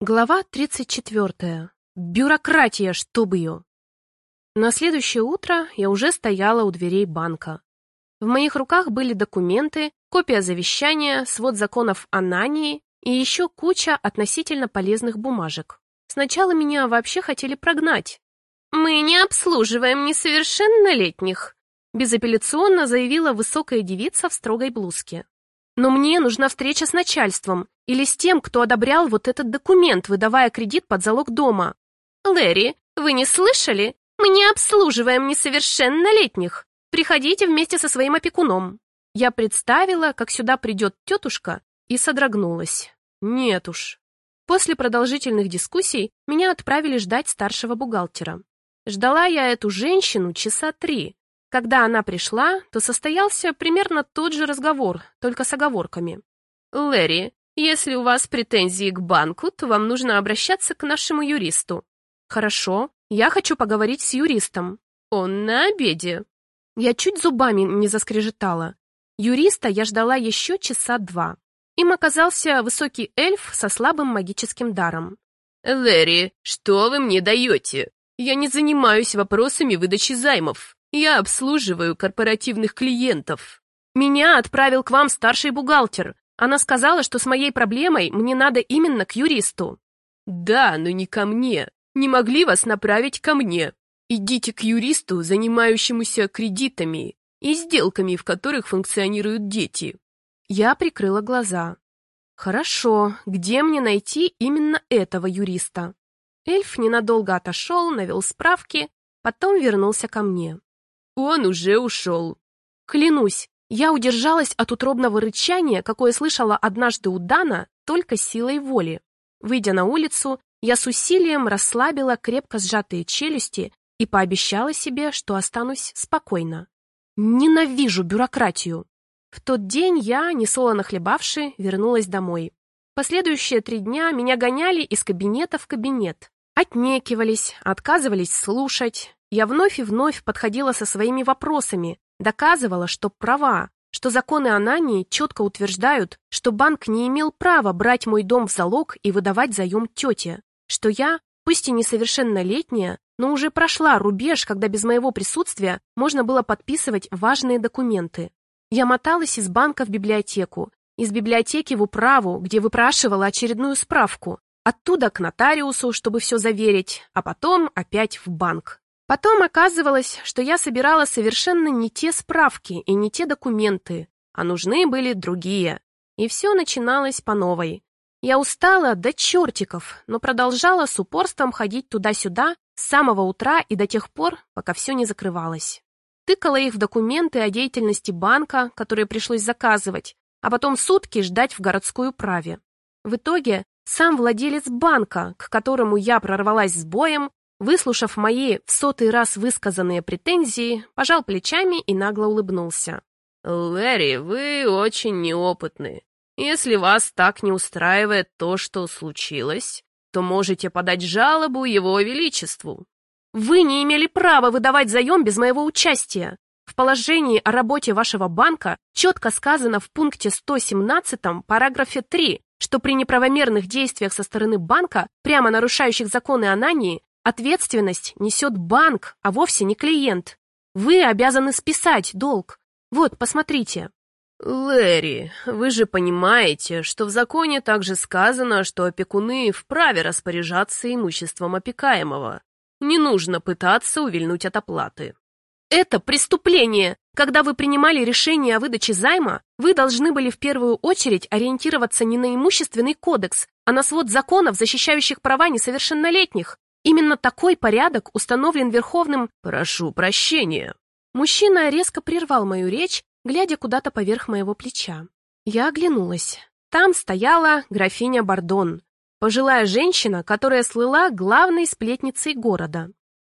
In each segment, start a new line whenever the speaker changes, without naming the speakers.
Глава 34. Бюрократия, чтоб ее. На следующее утро я уже стояла у дверей банка. В моих руках были документы, копия завещания, свод законов о Нании и еще куча относительно полезных бумажек. Сначала меня вообще хотели прогнать. «Мы не обслуживаем несовершеннолетних», безапелляционно заявила высокая девица в строгой блузке. Но мне нужна встреча с начальством или с тем, кто одобрял вот этот документ, выдавая кредит под залог дома. Лэри, вы не слышали? Мы не обслуживаем несовершеннолетних. Приходите вместе со своим опекуном. Я представила, как сюда придет тетушка, и содрогнулась. Нет уж. После продолжительных дискуссий меня отправили ждать старшего бухгалтера. Ждала я эту женщину часа три, когда она пришла, то состоялся примерно тот же разговор, только с оговорками. «Лэри, если у вас претензии к банку, то вам нужно обращаться к нашему юристу». «Хорошо, я хочу поговорить с юристом». «Он на обеде». Я чуть зубами не заскрежетала. Юриста я ждала еще часа два. Им оказался высокий эльф со слабым магическим даром.
«Лэри, что вы мне даете? Я не занимаюсь вопросами выдачи займов. Я обслуживаю корпоративных клиентов.
Меня отправил к вам старший бухгалтер. Она сказала, что с моей проблемой мне надо именно к юристу.
Да, но не ко мне. Не могли вас направить ко мне. Идите к юристу, занимающемуся кредитами и сделками, в которых функционируют дети.
Я прикрыла глаза. Хорошо, где мне найти именно этого юриста? Эльф ненадолго отошел, навел справки, потом вернулся ко мне.
Он уже ушел.
Клянусь, я удержалась от утробного рычания, какое слышала однажды у Дана, только силой воли. Выйдя на улицу, я с усилием расслабила крепко сжатые челюсти и пообещала себе, что останусь спокойна. Ненавижу бюрократию. В тот день я, несолоно хлебавши, вернулась домой. Последующие три дня меня гоняли из кабинета в кабинет. Отнекивались, отказывались слушать, я вновь и вновь подходила со своими вопросами, доказывала, что права, что законы Анании четко утверждают, что банк не имел права брать мой дом в залог и выдавать заем тете, что я, пусть и несовершеннолетняя, но уже прошла рубеж, когда без моего присутствия можно было подписывать важные документы. Я моталась из банка в библиотеку, из библиотеки в управу, где выпрашивала очередную справку, оттуда к нотариусу, чтобы все заверить, а потом опять в банк. Потом оказывалось, что я собирала совершенно не те справки и не те документы, а нужны были другие. И все начиналось по новой. Я устала до чертиков, но продолжала с упорством ходить туда-сюда с самого утра и до тех пор, пока все не закрывалось. Тыкала их в документы о деятельности банка, которые пришлось заказывать, а потом сутки ждать в городской управе. В итоге сам владелец банка, к которому я прорвалась с боем, Выслушав мои в сотый раз высказанные претензии, пожал плечами и нагло улыбнулся.
«Лэри, вы очень неопытны. Если вас так не устраивает то, что случилось, то можете подать жалобу Его Величеству».
«Вы не имели права выдавать заем без моего участия. В положении о работе вашего банка четко сказано в пункте 117 параграфе 3, что при неправомерных действиях со стороны банка, прямо нарушающих законы Анании, Ответственность несет банк, а вовсе не клиент. Вы обязаны списать долг. Вот, посмотрите.
Лэри, вы же понимаете, что в законе также сказано, что опекуны вправе распоряжаться имуществом опекаемого. Не нужно пытаться увильнуть от оплаты.
Это преступление. Когда вы принимали решение о выдаче займа, вы должны были в первую очередь ориентироваться не на имущественный кодекс, а на свод законов, защищающих права несовершеннолетних. Именно такой порядок установлен Верховным
«Прошу прощения».
Мужчина резко прервал мою речь, глядя куда-то поверх моего плеча. Я оглянулась. Там стояла графиня Бардон, пожилая женщина, которая слыла главной сплетницей города.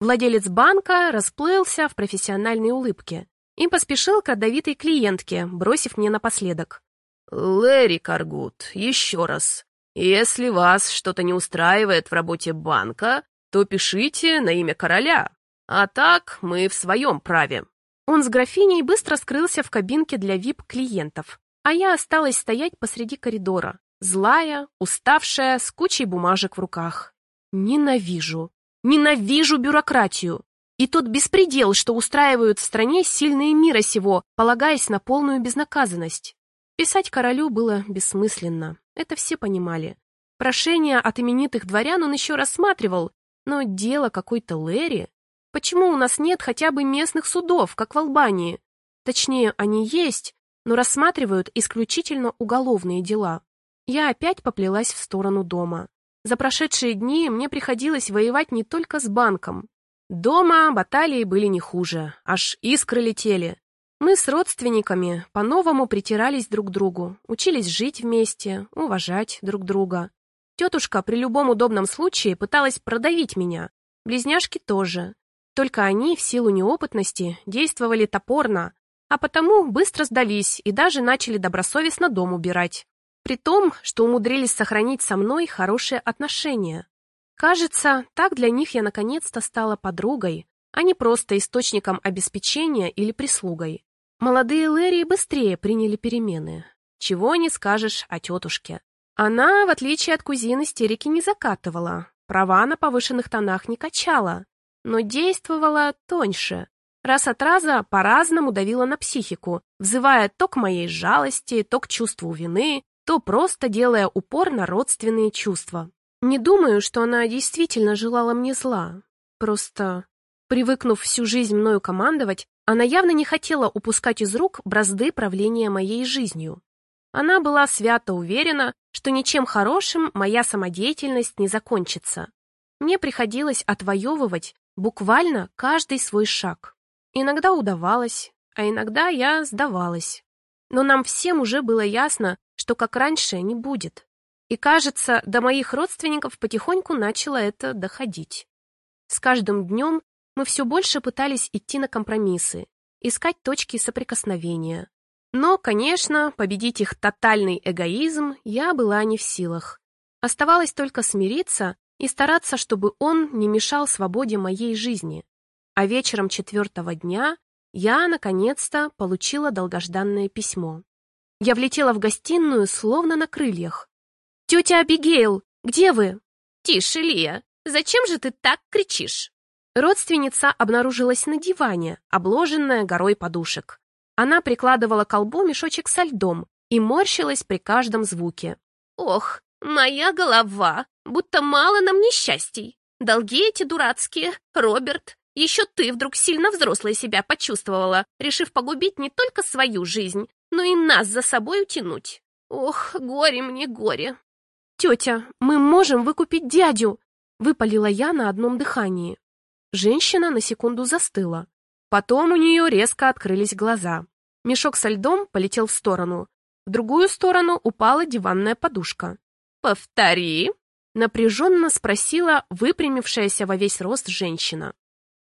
Владелец банка расплылся в профессиональной улыбке и поспешил к родовитой клиентке, бросив мне напоследок.
«Лэри Каргут, еще раз. Если вас что-то не устраивает в работе банка, то пишите на имя короля. А так мы в своем праве».
Он с графиней быстро скрылся в кабинке для вип-клиентов, а я осталась стоять посреди коридора. Злая, уставшая, с кучей бумажек в руках. Ненавижу. Ненавижу бюрократию. И тот беспредел, что устраивают в стране сильные мира сего, полагаясь на полную безнаказанность. Писать королю было бессмысленно. Это все понимали. Прошение от именитых дворян он еще рассматривал, но дело какой-то Лэри. Почему у нас нет хотя бы местных судов, как в Албании? Точнее, они есть, но рассматривают исключительно уголовные дела. Я опять поплелась в сторону дома. За прошедшие дни мне приходилось воевать не только с банком. Дома баталии были не хуже, аж искры летели. Мы с родственниками по-новому притирались друг к другу, учились жить вместе, уважать друг друга. Тетушка при любом удобном случае пыталась продавить меня. Близняшки тоже. Только они, в силу неопытности, действовали топорно, а потому быстро сдались и даже начали добросовестно дом убирать. При том, что умудрились сохранить со мной хорошие отношения. Кажется, так для них я наконец-то стала подругой, а не просто источником обеспечения или прислугой. Молодые Лэри быстрее приняли перемены. Чего не скажешь о тетушке. Она, в отличие от кузины, истерики не закатывала, права на повышенных тонах не качала, но действовала тоньше, раз от раза по-разному давила на психику, взывая то к моей жалости, то к чувству вины, то просто делая упор на родственные чувства. Не думаю, что она действительно желала мне зла. Просто, привыкнув всю жизнь мною командовать, она явно не хотела упускать из рук бразды правления моей жизнью. Она была свято уверена, что ничем хорошим моя самодеятельность не закончится. Мне приходилось отвоевывать буквально каждый свой шаг. Иногда удавалось, а иногда я сдавалась. Но нам всем уже было ясно, что как раньше не будет. И, кажется, до моих родственников потихоньку начало это доходить. С каждым днем мы все больше пытались идти на компромиссы, искать точки соприкосновения. Но, конечно, победить их тотальный эгоизм я была не в силах. Оставалось только смириться и стараться, чтобы он не мешал свободе моей жизни а вечером четвертого дня я, наконец-то, получила долгожданное письмо. Я влетела в гостиную, словно на крыльях. «Тетя Абигейл, где вы?»
«Тише, Лия, зачем же ты так кричишь?»
Родственница обнаружилась на диване, обложенная горой подушек. Она прикладывала к колбу мешочек со льдом и морщилась при каждом звуке.
«Ох, моя голова, будто мало нам несчастий. Долги эти дурацкие, Роберт, еще ты вдруг сильно взрослой себя почувствовала, решив погубить не только свою жизнь, но и нас за собой утянуть. Ох, горе мне, горе.
«Тетя, мы можем выкупить дядю!» — выпалила я на одном дыхании. Женщина на секунду застыла. Потом у нее резко открылись глаза. Мешок со льдом полетел в сторону. В другую сторону упала диванная подушка.
«Повтори!»
— напряженно спросила выпрямившаяся во весь рост женщина.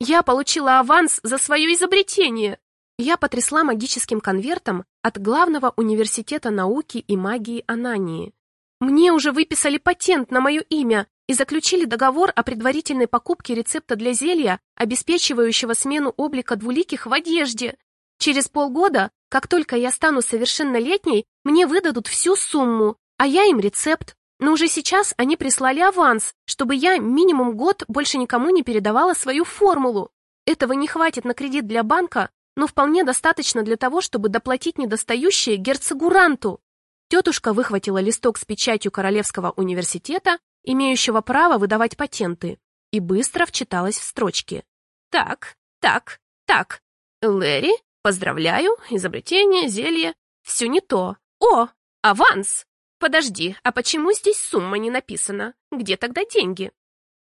Я получила аванс за свое изобретение. Я потрясла магическим конвертом от главного университета науки и магии Анании. Мне уже выписали патент на мое имя и заключили договор о предварительной покупке рецепта для зелья, обеспечивающего смену облика двуликих в одежде. Через полгода, как только я стану совершеннолетней, мне выдадут всю сумму, а я им рецепт. Но уже сейчас они прислали аванс, чтобы я минимум год больше никому не передавала свою формулу. Этого не хватит на кредит для банка, но вполне достаточно для того, чтобы доплатить недостающее герцогуранту. Тетушка выхватила листок с печатью Королевского университета, имеющего право выдавать патенты, и быстро вчиталась в строчки.
«Так, так, так. Лэри, поздравляю, изобретение, зелье. Все не то. О, аванс!» «Подожди, а почему здесь сумма не написана? Где тогда деньги?»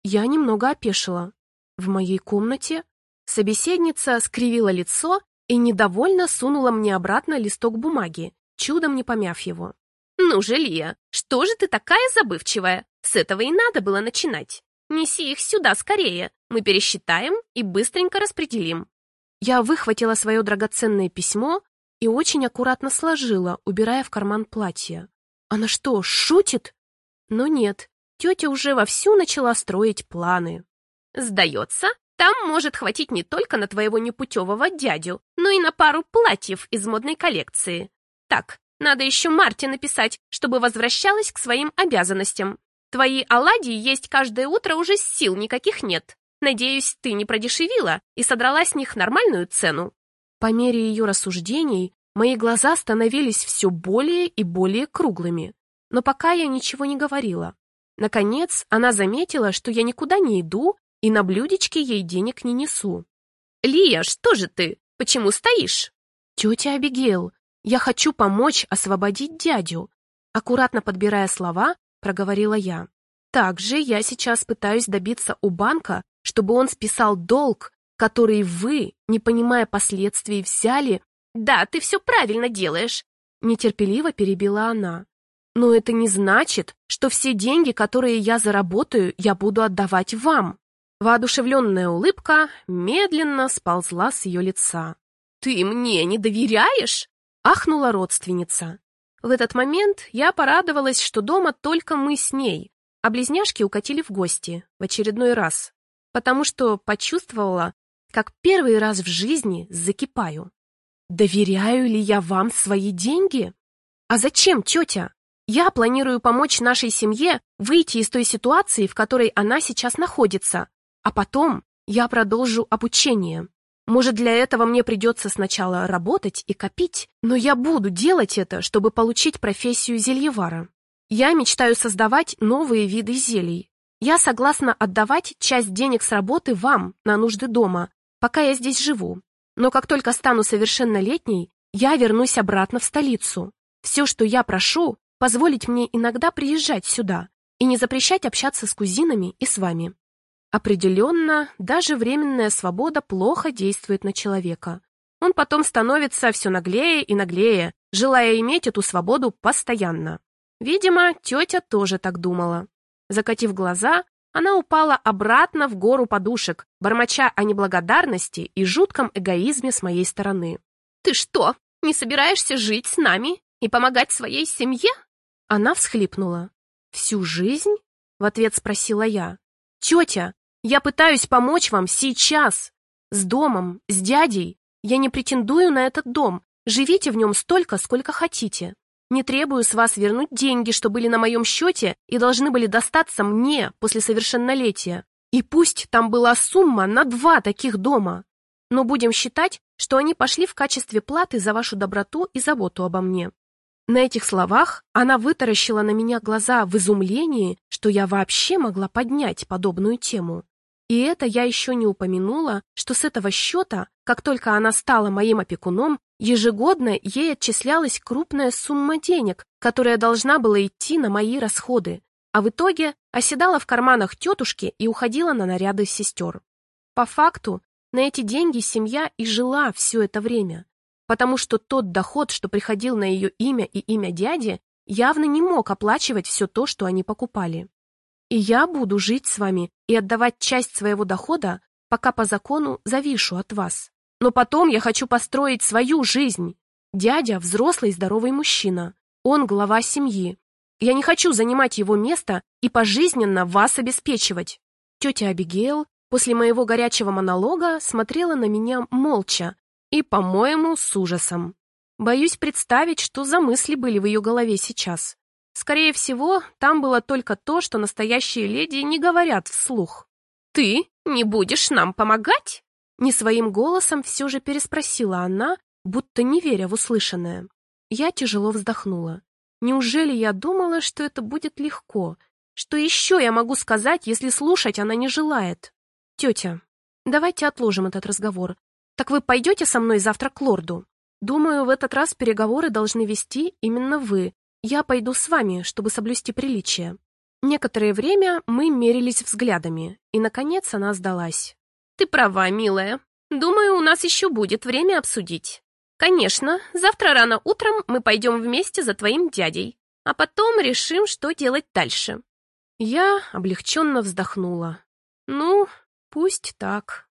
Я немного опешила. В моей комнате собеседница скривила лицо и недовольно сунула мне обратно листок бумаги, чудом не помяв его.
«Ну же, Лия, что же ты такая забывчивая? С этого и надо было начинать. Неси их сюда скорее, мы пересчитаем и быстренько распределим».
Я выхватила свое драгоценное письмо и очень аккуратно сложила, убирая в карман платья. Она что, шутит? Но нет, тетя уже вовсю начала строить планы.
Сдается, там может хватить не только на твоего непутевого дядю, но и на пару платьев из модной коллекции. Так,
Надо еще Марте написать, чтобы возвращалась к своим обязанностям. Твои оладьи есть каждое утро уже сил никаких нет. Надеюсь, ты не продешевила и содрала с них нормальную цену».
По мере ее рассуждений мои глаза становились все более и более круглыми, но пока я ничего не говорила. Наконец, она заметила, что я никуда не иду и на блюдечке ей денег не несу.
«Лия, что же ты? Почему стоишь?»
«Тетя Абигейл, я хочу помочь освободить дядю», аккуратно подбирая слова, проговорила я. «Также я сейчас пытаюсь добиться у банка, чтобы он списал долг, который вы, не понимая последствий, взяли...»
«Да, ты все правильно делаешь»,
нетерпеливо перебила она. «Но это не значит, что все деньги, которые я заработаю, я буду отдавать вам». Воодушевленная улыбка медленно сползла с ее лица.
«Ты мне не доверяешь?»
— ахнула родственница. В этот момент я порадовалась, что дома только мы с ней, а близняшки укатили в гости в очередной раз, потому что почувствовала, как первый раз в жизни закипаю. Доверяю ли я вам свои деньги? А зачем, тетя? Я планирую помочь нашей семье выйти из той ситуации, в которой она сейчас находится, а потом я продолжу обучение. Может, для этого мне придется сначала работать и копить, но я буду делать это, чтобы получить профессию зельевара. Я мечтаю создавать новые виды зелий. Я согласна отдавать часть денег с работы вам на нужды дома, пока я здесь живу. Но как только стану совершеннолетней, я вернусь обратно в столицу. Все, что я прошу, позволить мне иногда приезжать сюда и не запрещать общаться с кузинами и с вами. Определенно, даже временная свобода плохо действует на человека. Он потом становится все наглее и наглее, желая иметь эту свободу постоянно. Видимо, тетя тоже так думала. Закатив глаза, она упала обратно в гору подушек, бормоча о неблагодарности и жутком эгоизме с моей стороны.
«Ты что, не собираешься жить с нами и помогать своей семье?»
Она всхлипнула. «Всю жизнь?» — в ответ спросила я. «Тетя, я пытаюсь помочь вам сейчас. С домом, с дядей. Я не претендую на этот дом. Живите в нем столько, сколько хотите. Не требую с вас вернуть деньги, что были на моем счете и должны были достаться мне после совершеннолетия. И пусть там была сумма на два таких дома. Но будем считать, что они пошли в качестве платы за вашу доброту и заботу обо мне. На этих словах она вытаращила на меня глаза в изумлении, что я вообще могла поднять подобную тему. И это я еще не упомянула, что с этого счета, как только она стала моим опекуном, ежегодно ей отчислялась крупная сумма денег, которая должна была идти на мои расходы, а в итоге оседала в карманах тетушки и уходила на наряды сестер. По факту, на эти деньги семья и жила все это время, потому что тот доход, что приходил на ее имя и имя дяди, явно не мог оплачивать все то, что они покупали. И я буду жить с вами и отдавать часть своего дохода, пока по закону завишу от вас. Но потом я хочу построить свою жизнь. Дядя – взрослый здоровый мужчина. Он глава семьи. Я не хочу занимать его место и пожизненно вас обеспечивать. Тетя Абигейл после моего горячего монолога смотрела на меня молча и, по-моему, с ужасом. Боюсь представить, что за мысли были в ее голове сейчас. Скорее всего, там было только то, что настоящие леди не говорят вслух.
«Ты не будешь нам помогать?»
Не своим голосом все же переспросила она, будто не веря в услышанное. Я тяжело вздохнула. Неужели я думала, что это будет легко? Что еще я могу сказать, если слушать она не желает? Тетя, давайте отложим этот разговор. Так вы пойдете со мной завтра к лорду? Думаю, в этот раз переговоры должны вести именно вы, я пойду с вами, чтобы соблюсти приличие. Некоторое время мы мерились взглядами, и, наконец, она сдалась.
Ты права, милая. Думаю, у нас еще будет время обсудить. Конечно, завтра рано утром мы пойдем вместе за твоим дядей, а потом решим, что делать дальше.
Я облегченно вздохнула. Ну, пусть так.